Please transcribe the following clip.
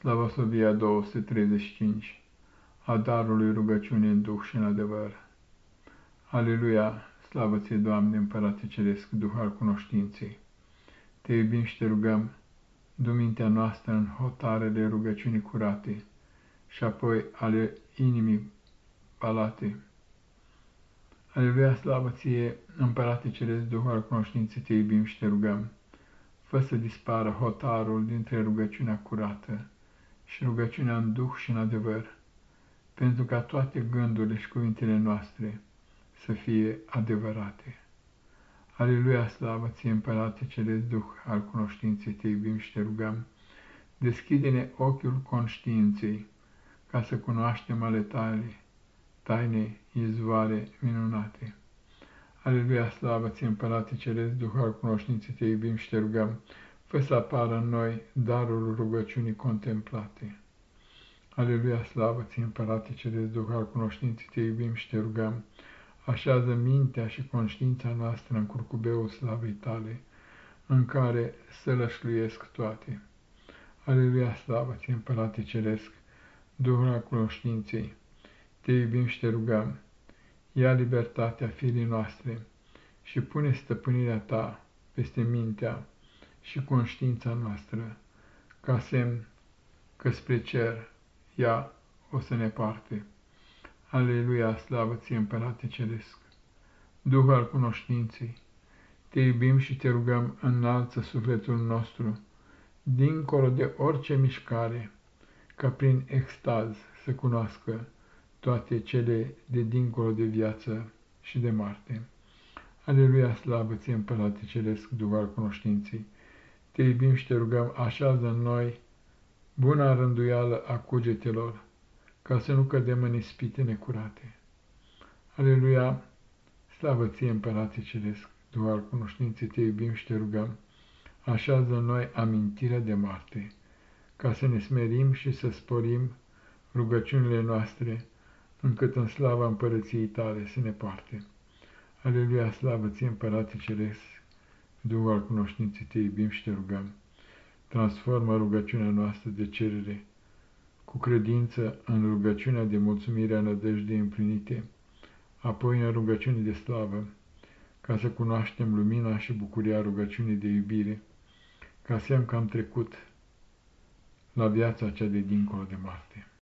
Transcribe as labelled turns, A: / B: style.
A: Slavosovia 235 A darului rugăciune în Duh și în adevăr. Aleluia! Slavă ție, Doamne, Împărate Ceresc, Duh al cunoștinței! Te iubim și te rugăm, du mintea noastră în hotarele rugăciunii curate și apoi ale inimii palate. Aleluia, slavă ție, Împărate Ceresc, Duh al cunoștinței, te iubim și te rugăm, fă să dispară hotarul dintre rugăciunea curată și rugăciunea în duh și în adevăr, pentru ca toate gândurile și cuvintele noastre să fie adevărate. Aleluia, slavă ție, Împărate Celest Duh al cunoștinței, te iubim și te rugăm, deschide-ne ochiul conștiinței, ca să cunoaștem ale tale, taine, izvoare minunate. Aleluia, slavă ție, Împărate Celest Duh al cunoștinței, te iubim și te rugăm, fă să apară în noi darul rugăciunii contemplate. Aleluia, slavă ție, Împărate Ceresc, Duh al cunoștinței, te iubim și te rugăm, așează mintea și conștiința noastră în curcubeul slavei tale, în care să lășluiesc toate. Aleluia, slavă ție, Împărate Ceresc, Duhul al cunoștinței, te iubim și te rugăm, ia libertatea firii noastre și pune stăpânirea ta peste mintea, și conștiința noastră, ca semn că spre cer ea o să ne parte. Aleluia, slavă ție, Împărate Ceresc! Duh al cunoștinței, te iubim și te rugăm, înalță sufletul nostru, dincolo de orice mișcare, ca prin extaz să cunoască toate cele de dincolo de viață și de moarte. Aleluia, slavă ție, Împărate Ceresc, Duh al cunoștinței! Te iubim și te rugăm, așează în noi buna rânduială a cugetelor, ca să nu cădem în ispite necurate. Aleluia! Slavă ție, Împărate Ceresc, Duh al cunoștinței, te iubim și te rugăm, așează în noi amintirea de moarte, ca să ne smerim și să sporim rugăciunile noastre, încât în slava împărăției tale să ne poarte. Aleluia, slavă ție, Împărate Ceresc, Duhul al cunoștinței te iubim și te rugăm. Transformă rugăciunea noastră de cerere cu credință în rugăciunea de mulțumire a nădejdei împlinite, apoi în rugăciune de slavă, ca să cunoaștem lumina și bucuria rugăciunii de iubire, ca semn că am trecut la viața cea de dincolo de moarte.